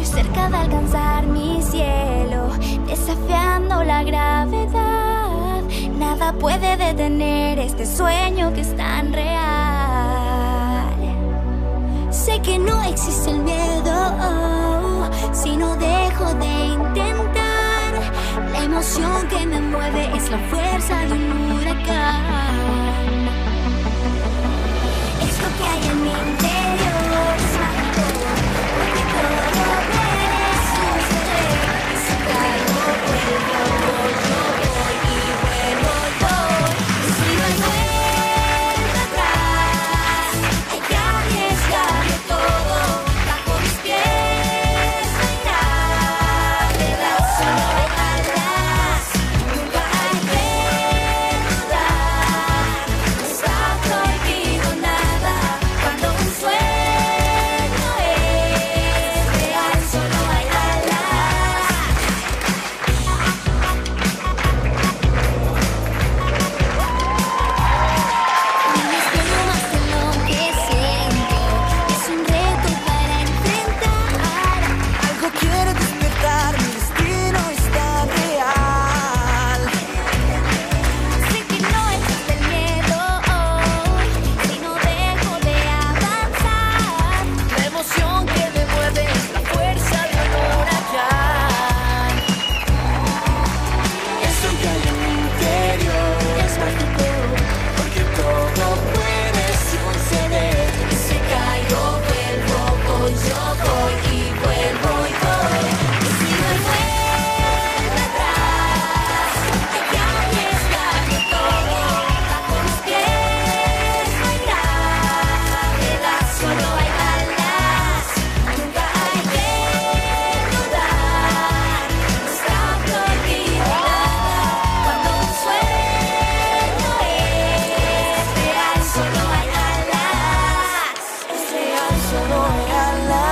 Estoy cerca de alcanzar mi cielo, desafiando la gravedad. Nada puede detener este sueño que es tan real. Sé que no existe el miedo, oh, si no dejo de intentar. La emoción que me mueve es la fuerza de un huracán. i love.